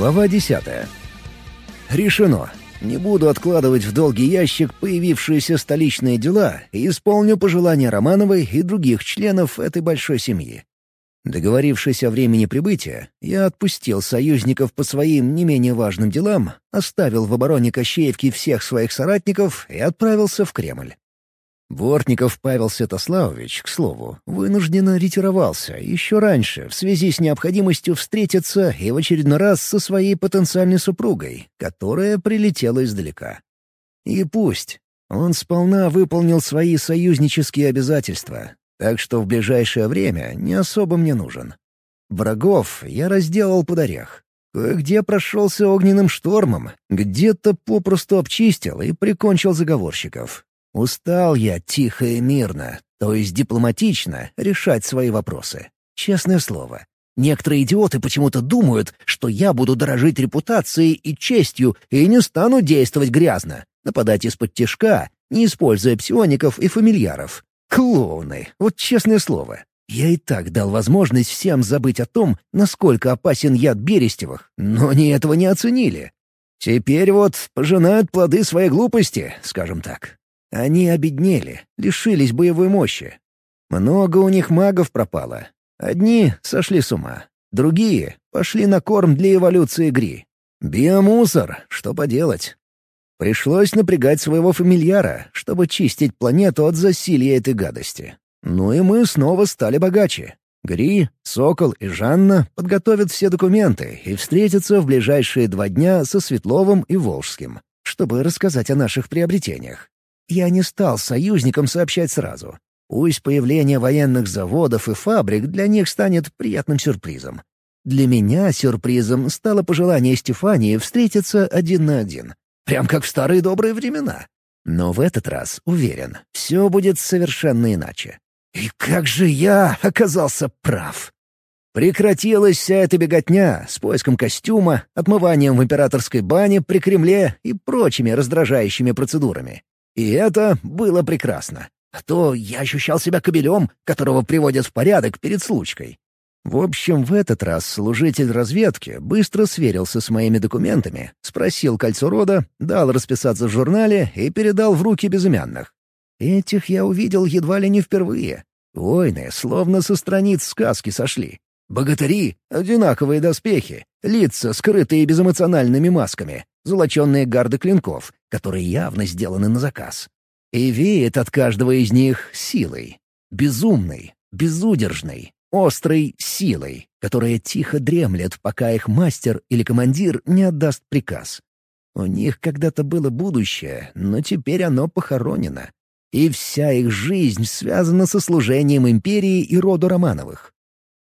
Глава 10. Решено. Не буду откладывать в долгий ящик появившиеся столичные дела и исполню пожелания Романовой и других членов этой большой семьи. Договорившись о времени прибытия, я отпустил союзников по своим не менее важным делам, оставил в обороне Кощеевки всех своих соратников и отправился в Кремль. Бортников Павел Святославович, к слову, вынужденно ретировался еще раньше в связи с необходимостью встретиться и в очередной раз со своей потенциальной супругой, которая прилетела издалека. И пусть. Он сполна выполнил свои союзнические обязательства, так что в ближайшее время не особо мне нужен. Врагов я разделал под орех. Кое-где прошелся огненным штормом, где-то попросту обчистил и прикончил заговорщиков. Устал я тихо и мирно, то есть дипломатично, решать свои вопросы. Честное слово. Некоторые идиоты почему-то думают, что я буду дорожить репутацией и честью и не стану действовать грязно, нападать из-под тяжка, не используя псиоников и фамильяров. Клоуны, вот честное слово. Я и так дал возможность всем забыть о том, насколько опасен яд Берестевых, но они этого не оценили. Теперь вот пожинают плоды своей глупости, скажем так. Они обеднели, лишились боевой мощи. Много у них магов пропало. Одни сошли с ума, другие пошли на корм для эволюции Гри. Биомусор, что поделать. Пришлось напрягать своего фамильяра, чтобы чистить планету от засилья этой гадости. Ну и мы снова стали богаче. Гри, Сокол и Жанна подготовят все документы и встретятся в ближайшие два дня со Светловым и Волжским, чтобы рассказать о наших приобретениях. Я не стал союзникам сообщать сразу. Пусть появление военных заводов и фабрик для них станет приятным сюрпризом. Для меня сюрпризом стало пожелание Стефании встретиться один на один. Прям как в старые добрые времена. Но в этот раз, уверен, все будет совершенно иначе. И как же я оказался прав! Прекратилась вся эта беготня с поиском костюма, отмыванием в императорской бане при Кремле и прочими раздражающими процедурами. И это было прекрасно. А то я ощущал себя кобелем, которого приводят в порядок перед случкой. В общем, в этот раз служитель разведки быстро сверился с моими документами, спросил кольцо рода, дал расписаться в журнале и передал в руки безымянных. Этих я увидел едва ли не впервые. Войны словно со страниц сказки сошли. Богатыри — одинаковые доспехи, лица, скрытые безэмоциональными масками, золоченные гарды клинков, которые явно сделаны на заказ. И веет от каждого из них силой. Безумной, безудержной, острой силой, которая тихо дремлет, пока их мастер или командир не отдаст приказ. У них когда-то было будущее, но теперь оно похоронено. И вся их жизнь связана со служением империи и роду Романовых.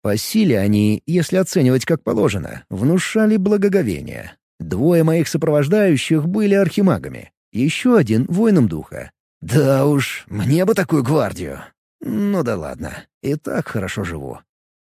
По силе они, если оценивать как положено, внушали благоговение. Двое моих сопровождающих были архимагами, еще один — воином духа. Да уж, мне бы такую гвардию. Ну да ладно, и так хорошо живу.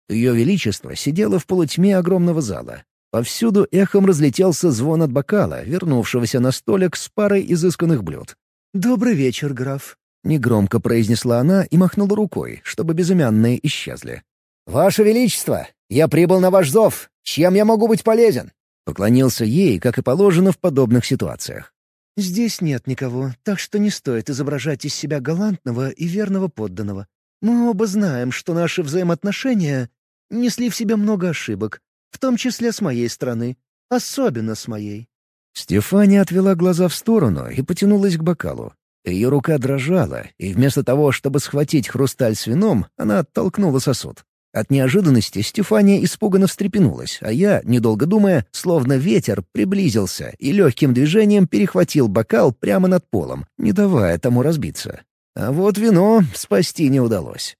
Ее Величество сидело в полутьме огромного зала. Повсюду эхом разлетелся звон от бокала, вернувшегося на столик с парой изысканных блюд. «Добрый вечер, граф», — негромко произнесла она и махнула рукой, чтобы безымянные исчезли. «Ваше Величество, я прибыл на ваш зов. Чем я могу быть полезен?» Поклонился ей, как и положено в подобных ситуациях. «Здесь нет никого, так что не стоит изображать из себя галантного и верного подданного. Мы оба знаем, что наши взаимоотношения несли в себе много ошибок, в том числе с моей стороны, особенно с моей». Стефания отвела глаза в сторону и потянулась к бокалу. Ее рука дрожала, и вместо того, чтобы схватить хрусталь с вином, она оттолкнула сосуд. От неожиданности Стефания испуганно встрепенулась, а я, недолго думая, словно ветер, приблизился и легким движением перехватил бокал прямо над полом, не давая тому разбиться. А вот вино спасти не удалось.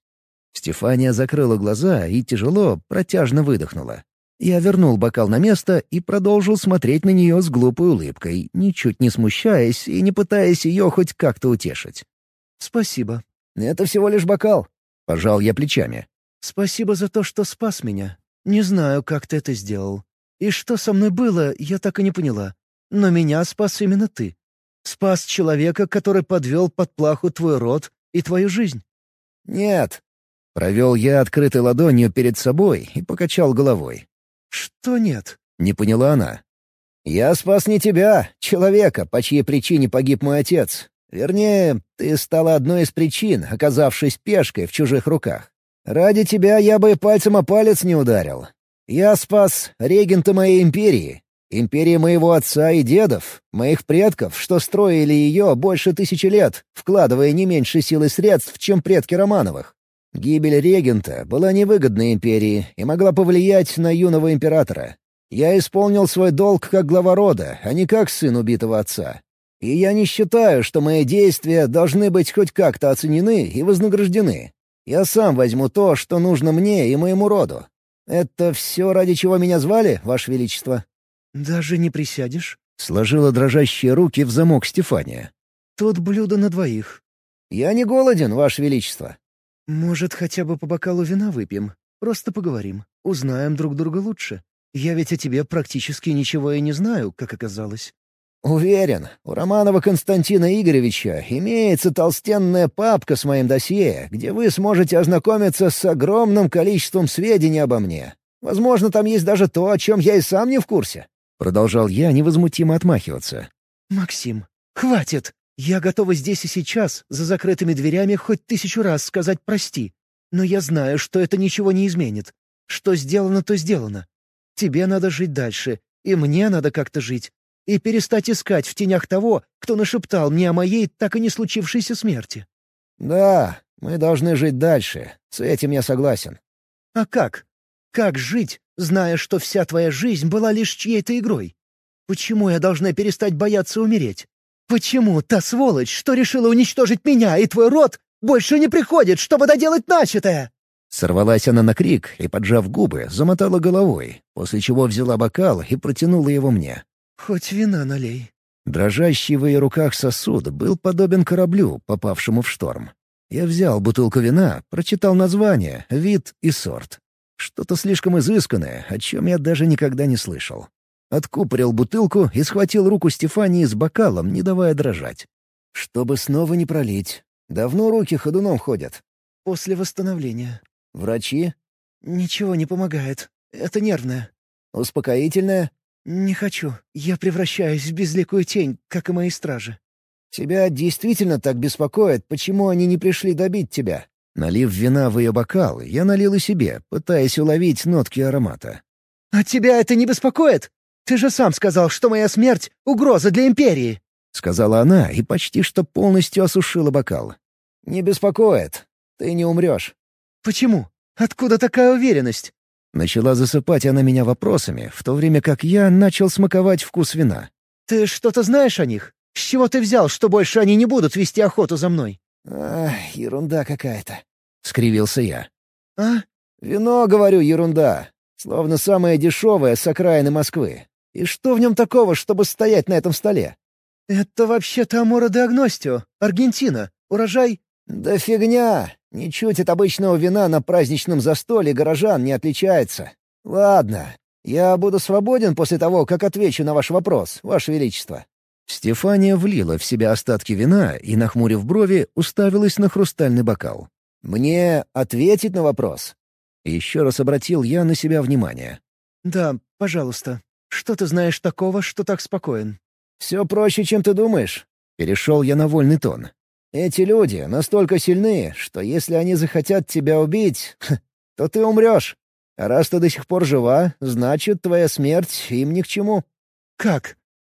Стефания закрыла глаза и тяжело, протяжно выдохнула. Я вернул бокал на место и продолжил смотреть на нее с глупой улыбкой, ничуть не смущаясь и не пытаясь ее хоть как-то утешить. «Спасибо. Это всего лишь бокал», — пожал я плечами. «Спасибо за то, что спас меня. Не знаю, как ты это сделал. И что со мной было, я так и не поняла. Но меня спас именно ты. Спас человека, который подвел под плаху твой род и твою жизнь». «Нет». Провел я открытой ладонью перед собой и покачал головой. «Что нет?» — Не поняла она. «Я спас не тебя, человека, по чьей причине погиб мой отец. Вернее, ты стала одной из причин, оказавшись пешкой в чужих руках. Ради тебя я бы пальцем о палец не ударил. Я спас регента моей империи, империи моего отца и дедов, моих предков, что строили ее больше тысячи лет, вкладывая не меньше сил и средств, чем предки Романовых. Гибель регента была невыгодной империи и могла повлиять на юного императора. Я исполнил свой долг как глава рода, а не как сын убитого отца. И я не считаю, что мои действия должны быть хоть как-то оценены и вознаграждены. Я сам возьму то, что нужно мне и моему роду. Это все, ради чего меня звали, Ваше Величество?» «Даже не присядешь?» — сложила дрожащие руки в замок Стефания. «Тут блюдо на двоих». «Я не голоден, Ваше Величество». «Может, хотя бы по бокалу вина выпьем? Просто поговорим. Узнаем друг друга лучше. Я ведь о тебе практически ничего и не знаю, как оказалось». «Уверен, у Романова Константина Игоревича имеется толстенная папка с моим досье, где вы сможете ознакомиться с огромным количеством сведений обо мне. Возможно, там есть даже то, о чем я и сам не в курсе». Продолжал я невозмутимо отмахиваться. «Максим, хватит! Я готова здесь и сейчас, за закрытыми дверями, хоть тысячу раз сказать «прости». Но я знаю, что это ничего не изменит. Что сделано, то сделано. Тебе надо жить дальше, и мне надо как-то жить. И перестать искать в тенях того, кто нашептал мне о моей так и не случившейся смерти. «Да, мы должны жить дальше. С этим я согласен». «А как? Как жить, зная, что вся твоя жизнь была лишь чьей-то игрой? Почему я должна перестать бояться умереть? Почему та сволочь, что решила уничтожить меня и твой род, больше не приходит, чтобы доделать начатое?» Сорвалась она на крик и, поджав губы, замотала головой, после чего взяла бокал и протянула его мне. «Хоть вина налей». Дрожащий в ее руках сосуд был подобен кораблю, попавшему в шторм. Я взял бутылку вина, прочитал название, вид и сорт. Что-то слишком изысканное, о чем я даже никогда не слышал. Откупорил бутылку и схватил руку Стефании с бокалом, не давая дрожать. Чтобы снова не пролить. Давно руки ходуном ходят. «После восстановления». «Врачи?» «Ничего не помогает. Это нервное». «Успокоительное?» «Не хочу. Я превращаюсь в безликую тень, как и мои стражи». «Тебя действительно так беспокоит, почему они не пришли добить тебя?» Налив вина в ее бокал, я налил и себе, пытаясь уловить нотки аромата. «А тебя это не беспокоит? Ты же сам сказал, что моя смерть — угроза для Империи!» — сказала она и почти что полностью осушила бокал. «Не беспокоит. Ты не умрешь». «Почему? Откуда такая уверенность?» Начала засыпать она меня вопросами, в то время как я начал смаковать вкус вина. «Ты что-то знаешь о них? С чего ты взял, что больше они не будут вести охоту за мной?» «Ах, ерунда какая-то», — скривился я. «А?» «Вино, говорю, ерунда. Словно самое дешевое с окраины Москвы. И что в нем такого, чтобы стоять на этом столе?» «Это вообще-то Амора де Агностио, Аргентина. Урожай...» «Да фигня! Ничуть от обычного вина на праздничном застолье горожан не отличается. Ладно, я буду свободен после того, как отвечу на ваш вопрос, ваше величество». Стефания влила в себя остатки вина и, нахмурив брови, уставилась на хрустальный бокал. «Мне ответить на вопрос?» Еще раз обратил я на себя внимание. «Да, пожалуйста. Что ты знаешь такого, что так спокоен?» «Все проще, чем ты думаешь». Перешел я на вольный тон. Эти люди настолько сильны, что если они захотят тебя убить, то ты умрешь. А раз ты до сих пор жива, значит, твоя смерть им ни к чему». «Как?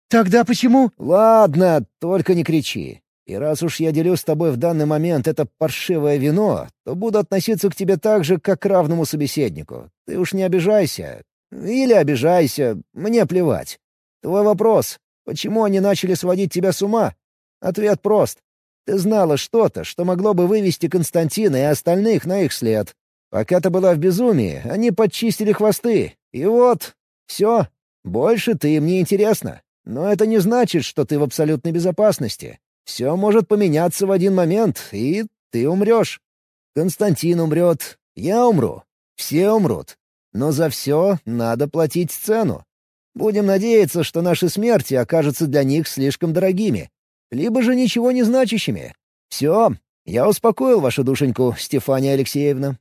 Тогда почему?» «Ладно, только не кричи. И раз уж я делю с тобой в данный момент это паршивое вино, то буду относиться к тебе так же, как к равному собеседнику. Ты уж не обижайся. Или обижайся, мне плевать. Твой вопрос — почему они начали сводить тебя с ума? Ответ прост. Ты знала что-то, что могло бы вывести Константина и остальных на их след. Пока ты была в безумии, они подчистили хвосты. И вот, все. Больше ты им не интересна. Но это не значит, что ты в абсолютной безопасности. Все может поменяться в один момент, и ты умрешь. Константин умрет, я умру, все умрут. Но за все надо платить цену. Будем надеяться, что наши смерти окажутся для них слишком дорогими, либо же ничего не значащими. Все, я успокоил вашу душеньку, Стефания Алексеевна».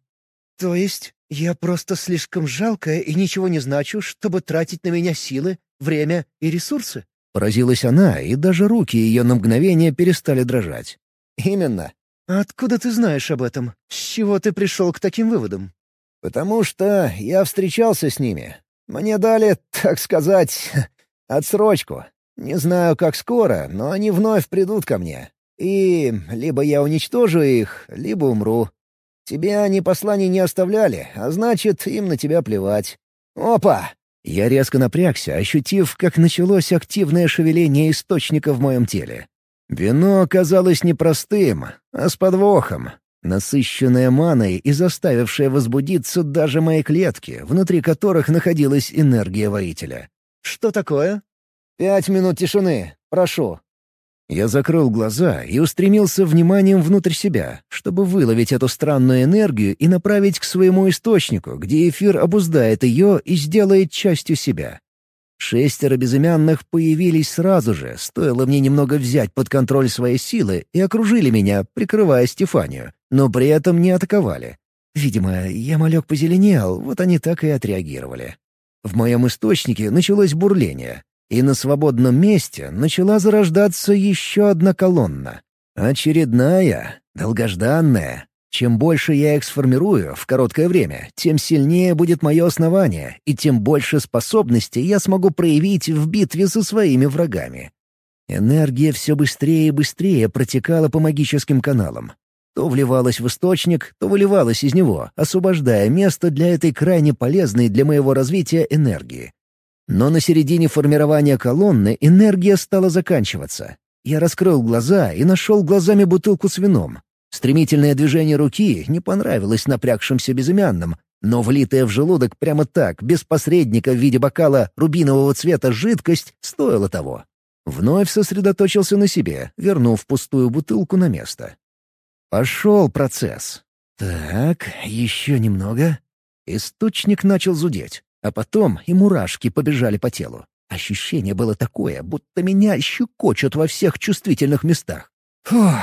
«То есть «Я просто слишком жалкая и ничего не значу, чтобы тратить на меня силы, время и ресурсы». Поразилась она, и даже руки ее на мгновение перестали дрожать. «Именно». «Откуда ты знаешь об этом? С чего ты пришел к таким выводам?» «Потому что я встречался с ними. Мне дали, так сказать, отсрочку. Не знаю, как скоро, но они вновь придут ко мне. И либо я уничтожу их, либо умру. Тебе они посланий не оставляли, а значит, им на тебя плевать. Опа! Я резко напрягся, ощутив, как началось активное шевеление источника в моем теле. Вино оказалось не простым, а с подвохом. Насыщенное маной и заставившее возбудиться даже мои клетки, внутри которых находилась энергия воителя. «Что такое?» «Пять минут тишины. Прошу». Я закрыл глаза и устремился вниманием внутрь себя, чтобы выловить эту странную энергию и направить к своему источнику, где эфир обуздает ее и сделает частью себя. Шестеро безымянных появились сразу же, стоило мне немного взять под контроль свои силы, и окружили меня, прикрывая Стефанию, но при этом не атаковали. Видимо, я малек позеленел, вот они так и отреагировали. В моем источнике началось бурление, и на свободном месте начала зарождаться еще одна колонна. Очередная, долгожданная. Чем больше я их сформирую в короткое время, тем сильнее будет мое основание, и тем больше способностей я смогу проявить в битве со своими врагами. Энергия все быстрее и быстрее протекала по магическим каналам. То вливалась в источник, то выливалась из него, освобождая место для этой крайне полезной для моего развития энергии. Но на середине формирования колонны энергия стала заканчиваться. Я раскрыл глаза и нашел глазами бутылку с вином. Стремительное движение руки не понравилось напрягшимся безымянным, но влитая в желудок прямо так, без посредника в виде бокала рубинового цвета жидкость, стоила того. Вновь сосредоточился на себе, вернув пустую бутылку на место. Пошел процесс. Так, еще немного. Источник начал зудеть. А потом и мурашки побежали по телу. Ощущение было такое, будто меня щекочут во всех чувствительных местах. Фух.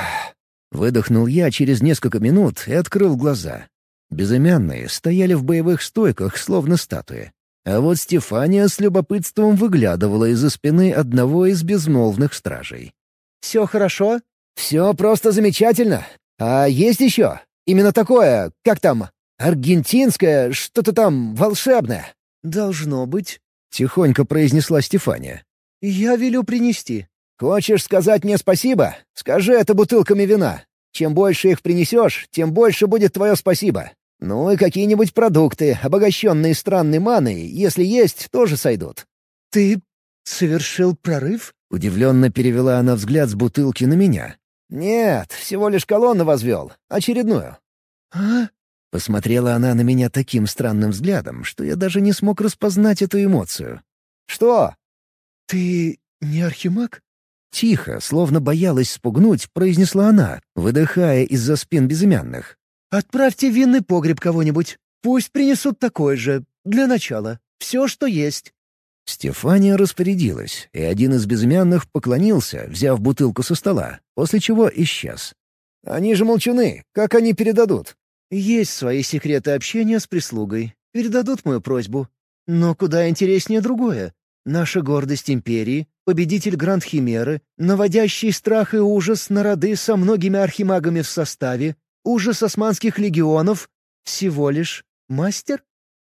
Выдохнул я через несколько минут и открыл глаза. Безымянные стояли в боевых стойках, словно статуи. А вот Стефания с любопытством выглядывала из-за спины одного из безмолвных стражей. «Все хорошо?» «Все просто замечательно. А есть еще? Именно такое, как там, аргентинское, что-то там волшебное?» «Должно быть», — тихонько произнесла Стефания. «Я велю принести». «Хочешь сказать мне спасибо? Скажи это бутылками вина. Чем больше их принесешь, тем больше будет твое спасибо. Ну и какие-нибудь продукты, обогащенные странной маной, если есть, тоже сойдут». «Ты совершил прорыв?» — удивленно перевела она взгляд с бутылки на меня. «Нет, всего лишь колонну возвел. Очередную». «А?» Посмотрела она на меня таким странным взглядом, что я даже не смог распознать эту эмоцию. «Что?» «Ты не архимаг?» Тихо, словно боялась спугнуть, произнесла она, выдыхая из-за спин безымянных. «Отправьте в винный погреб кого-нибудь. Пусть принесут такой же. Для начала. Все, что есть». Стефания распорядилась, и один из безымянных поклонился, взяв бутылку со стола, после чего исчез. «Они же молчуны. Как они передадут?» Есть свои секреты общения с прислугой. Передадут мою просьбу. Но куда интереснее другое. Наша гордость империи, победитель Гранд Химеры, наводящий страх и ужас на роды со многими архимагами в составе, ужас османских легионов, всего лишь мастер?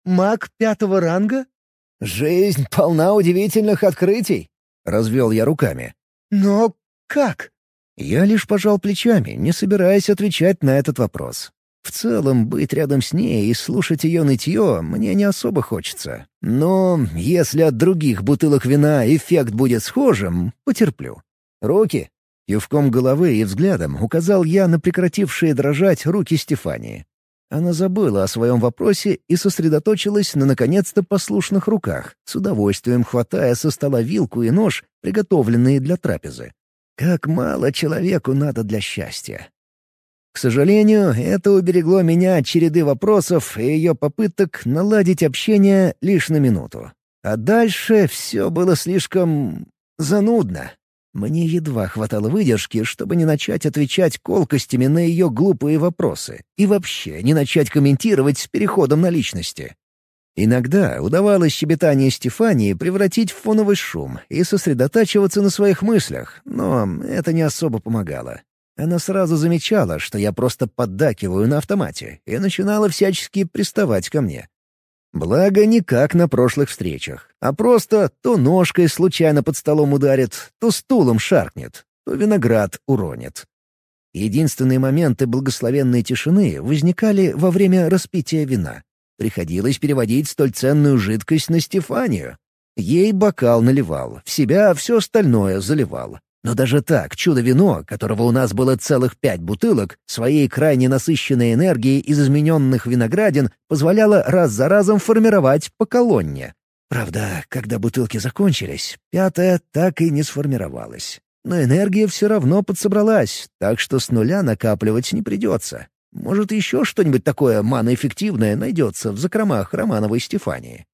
Маг пятого ранга? «Жизнь полна удивительных открытий», — развел я руками. «Но как?» Я лишь пожал плечами, не собираясь отвечать на этот вопрос. В целом, быть рядом с ней и слушать ее нытье мне не особо хочется. Но если от других бутылок вина эффект будет схожим, потерплю. Руки. Кивком головы и взглядом указал я на прекратившие дрожать руки Стефании. Она забыла о своем вопросе и сосредоточилась на наконец-то послушных руках, с удовольствием хватая со стола вилку и нож, приготовленные для трапезы. Как мало человеку надо для счастья. К сожалению, это уберегло меня от череды вопросов и ее попыток наладить общение лишь на минуту. А дальше все было слишком занудно. Мне едва хватало выдержки, чтобы не начать отвечать колкостями на ее глупые вопросы и вообще не начать комментировать с переходом на личности. Иногда удавалось щебетание Стефании превратить в фоновый шум и сосредотачиваться на своих мыслях, но это не особо помогало. Она сразу замечала, что я просто поддакиваю на автомате, и начинала всячески приставать ко мне. Благо, не как на прошлых встречах, а просто то ножкой случайно под столом ударит, то стулом шаркнет, то виноград уронит. Единственные моменты благословенной тишины возникали во время распития вина. Приходилось переводить столь ценную жидкость на Стефанию. Ей бокал наливал, в себя все остальное заливал. Но даже так чудо-вино, которого у нас было целых пять бутылок, своей крайне насыщенной энергией из измененных виноградин позволяло раз за разом формировать по колонне. Правда, когда бутылки закончились, пятая так и не сформировалась. Но энергия все равно подсобралась, так что с нуля накапливать не придется. Может, еще что-нибудь такое маноэффективное найдется в закромах Романовой Стефании.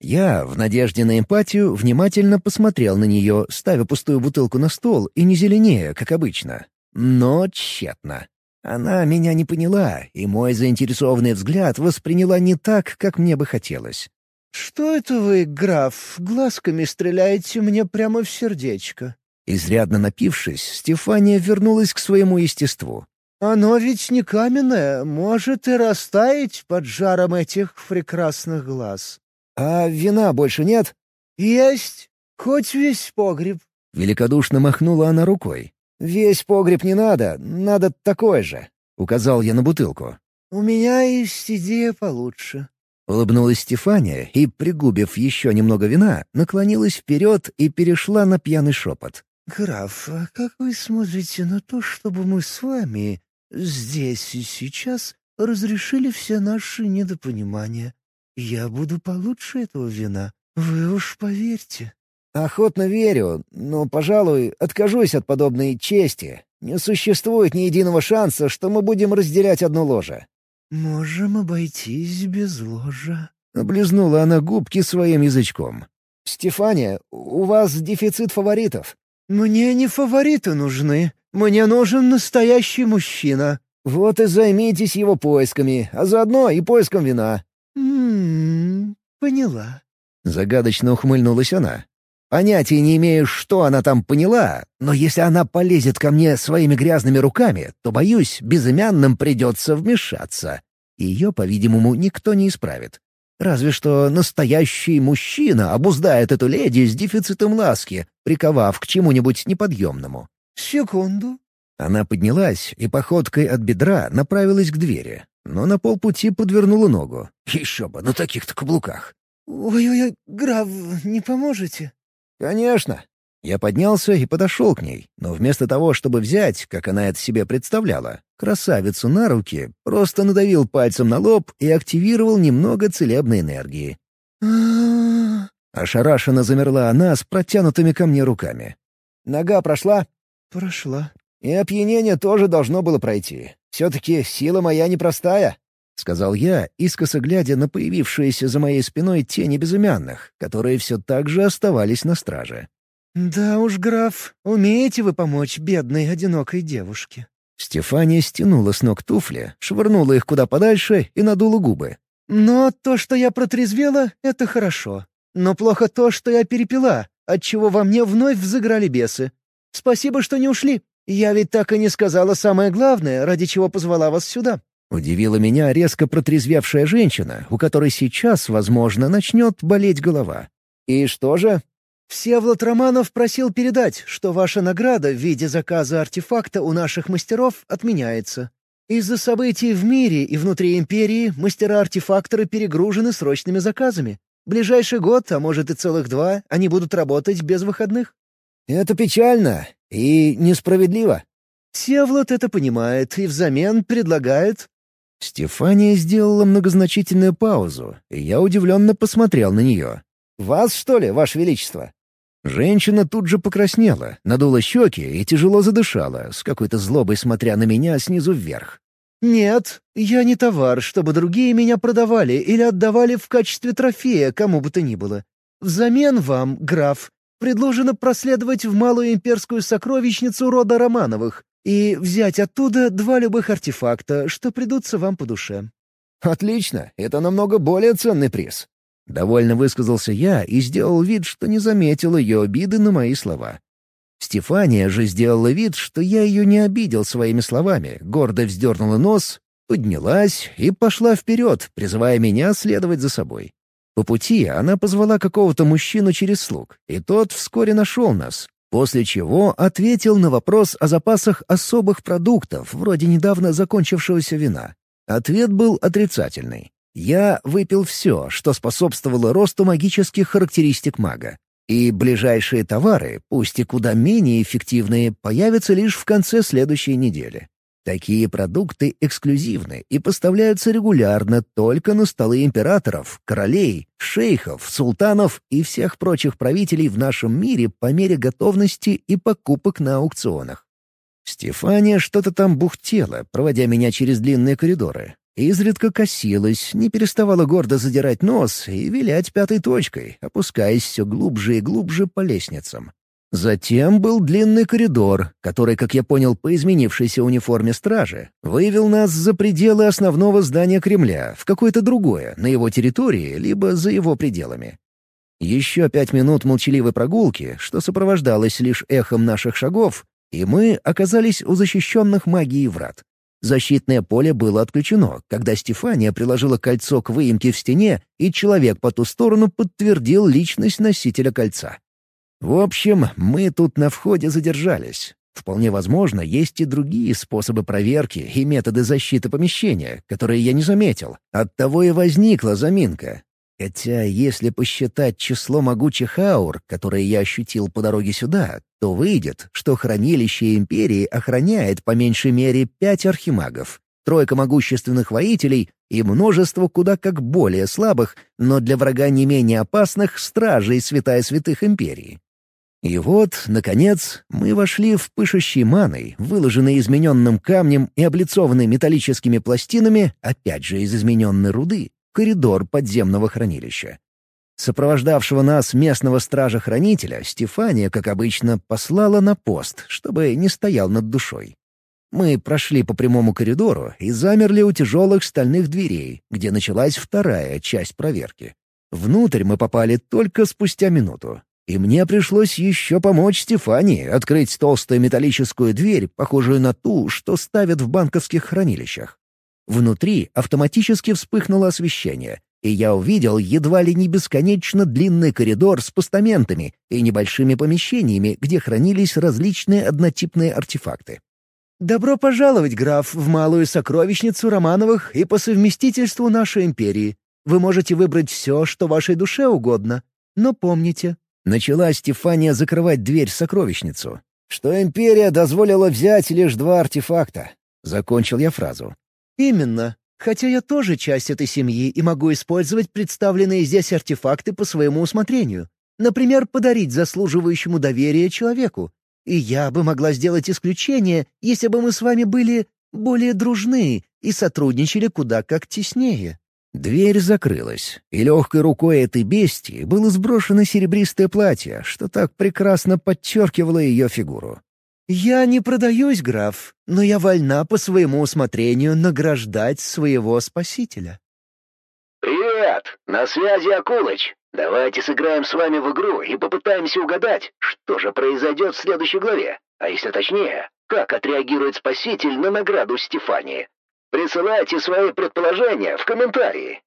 Я, в надежде на эмпатию, внимательно посмотрел на нее, ставя пустую бутылку на стол и не зеленее, как обычно. Но тщетно. Она меня не поняла, и мой заинтересованный взгляд восприняла не так, как мне бы хотелось. «Что это вы, граф, глазками стреляете мне прямо в сердечко?» Изрядно напившись, Стефания вернулась к своему естеству. «Оно ведь не каменное, может и растаять под жаром этих прекрасных глаз. «А вина больше нет?» «Есть. Хоть весь погреб». Великодушно махнула она рукой. «Весь погреб не надо, надо такой же», — указал я на бутылку. «У меня есть идея получше». Улыбнулась Стефания и, пригубив еще немного вина, наклонилась вперед и перешла на пьяный шепот. «Граф, а как вы смотрите на то, чтобы мы с вами здесь и сейчас разрешили все наши недопонимания? Я буду получше этого вина, вы уж поверьте». «Охотно верю, но, пожалуй, откажусь от подобной чести. Не существует ни единого шанса, что мы будем разделять одно ложе». «Можем обойтись без ложа», — облизнула она губки своим язычком. «Стефания, у вас дефицит фаворитов». «Мне не фавориты нужны. Мне нужен настоящий мужчина». «Вот и займитесь его поисками, а заодно и поиском вина. «М-м, поняла». Загадочно ухмыльнулась она. Понятия не имею, что она там поняла, но если она полезет ко мне своими грязными руками, то, боюсь, безымянным придется вмешаться. Ее, по-видимому, никто не исправит. Разве что настоящий мужчина обуздает эту леди с дефицитом ласки, приковав к чему-нибудь неподъемному. «Секунду». Она поднялась и походкой от бедра направилась к двери но на полпути подвернула ногу. Еще бы, на таких-то каблуках. «Ой-ой-ой, граф, не поможете?» «Конечно». Я поднялся и подошел к ней, но вместо того, чтобы взять, как она это себе представляла, красавицу на руки, просто надавил пальцем на лоб и активировал немного целебной энергии. Ошарашенно замерла она с протянутыми ко мне руками. «Нога прошла?» «Прошла». «И опьянение тоже должно было пройти. Все-таки сила моя непростая», — сказал я, искоса глядя на появившиеся за моей спиной тени безымянных, которые все так же оставались на страже. «Да уж, граф, умеете вы помочь бедной одинокой девушке?» Стефания стянула с ног туфли, швырнула их куда подальше и надула губы. «Но то, что я протрезвела, — это хорошо. Но плохо то, что я перепила, отчего во мне вновь взыграли бесы. Спасибо, что не ушли. «Я ведь так и не сказала самое главное, ради чего позвала вас сюда». Удивила меня резко протрезвевшая женщина, у которой сейчас, возможно, начнет болеть голова. «И что же?» «Всеволод Романов просил передать, что ваша награда в виде заказа артефакта у наших мастеров отменяется. Из-за событий в мире и внутри империи мастера-артефакторы перегружены срочными заказами. Ближайший год, а может и целых два, они будут работать без выходных». «Это печально. И несправедливо. Севлот это понимает и взамен предлагает... Стефания сделала многозначительную паузу, и я удивленно посмотрел на нее. «Вас, что ли, Ваше Величество?» Женщина тут же покраснела, надула щеки и тяжело задышала, с какой-то злобой смотря на меня снизу вверх. «Нет, я не товар, чтобы другие меня продавали или отдавали в качестве трофея кому бы то ни было. Взамен вам, граф, предложено проследовать в малую имперскую сокровищницу рода Романовых и взять оттуда два любых артефакта, что придутся вам по душе». «Отлично, это намного более ценный приз». Довольно высказался я и сделал вид, что не заметил ее обиды на мои слова. Стефания же сделала вид, что я ее не обидел своими словами, гордо вздернула нос, поднялась и пошла вперед, призывая меня следовать за собой. По пути она позвала какого-то мужчину через слуг, и тот вскоре нашел нас, после чего ответил на вопрос о запасах особых продуктов, вроде недавно закончившегося вина. Ответ был отрицательный. Я выпил все, что способствовало росту магических характеристик мага. И ближайшие товары, пусть и куда менее эффективные, появятся лишь в конце следующей недели. Такие продукты эксклюзивны и поставляются регулярно только на столы императоров, королей, шейхов, султанов и всех прочих правителей в нашем мире по мере готовности и покупок на аукционах. Стефания что-то там бухтела, проводя меня через длинные коридоры, Изредка косилась, не переставала гордо задирать нос и вилять пятой точкой, опускаясь все глубже и глубже по лестницам. Затем был длинный коридор, который, как я понял по изменившейся униформе стражи, вывел нас за пределы основного здания Кремля в какое-то другое, на его территории, либо за его пределами. Еще пять минут молчаливой прогулки, что сопровождалось лишь эхом наших шагов, и мы оказались у защищенных магией врат. Защитное поле было отключено, когда Стефания приложила кольцо к выемке в стене, и человек по ту сторону подтвердил личность носителя кольца. В общем, мы тут на входе задержались. Вполне возможно, есть и другие способы проверки и методы защиты помещения, которые я не заметил. Оттого и возникла заминка. Хотя, если посчитать число могучих аур, которые я ощутил по дороге сюда, то выйдет, что хранилище Империи охраняет по меньшей мере пять архимагов, тройка могущественных воителей и множество куда как более слабых, но для врага не менее опасных стражей святая святых Империи. И вот, наконец, мы вошли в пышущий маной, выложенный измененным камнем и облицованный металлическими пластинами, опять же из измененной руды, коридор подземного хранилища. Сопровождавшего нас местного стража-хранителя Стефания, как обычно, послала на пост, чтобы не стоял над душой. Мы прошли по прямому коридору и замерли у тяжелых стальных дверей, где началась вторая часть проверки. Внутрь мы попали только спустя минуту, и мне пришлось еще помочь Стефании открыть толстую металлическую дверь, похожую на ту, что ставят в банковских хранилищах. Внутри автоматически вспыхнуло освещение, и я увидел едва ли не бесконечно длинный коридор с постаментами и небольшими помещениями, где хранились различные однотипные артефакты. «Добро пожаловать, граф, в малую сокровищницу Романовых и по совместительству нашей империи. Вы можете выбрать все, что вашей душе угодно. Но помните...» Начала Стефания закрывать дверь в сокровищницу. «Что империя дозволила взять лишь два артефакта». Закончил я фразу. «Именно. Хотя я тоже часть этой семьи и могу использовать представленные здесь артефакты по своему усмотрению. Например, подарить заслуживающему доверия человеку. И я бы могла сделать исключение, если бы мы с вами были более дружны и сотрудничали куда как теснее». Дверь закрылась, и легкой рукой этой бестии было сброшено серебристое платье, что так прекрасно подчеркивало ее фигуру. «Я не продаюсь, граф, но я вольна по своему усмотрению награждать своего спасителя». «Привет! На связи Акулыч. Давайте сыграем с вами в игру и попытаемся угадать, что же произойдет в следующей главе, а если точнее, как отреагирует спаситель на награду Стефании. Присылайте свои предположения в комментарии.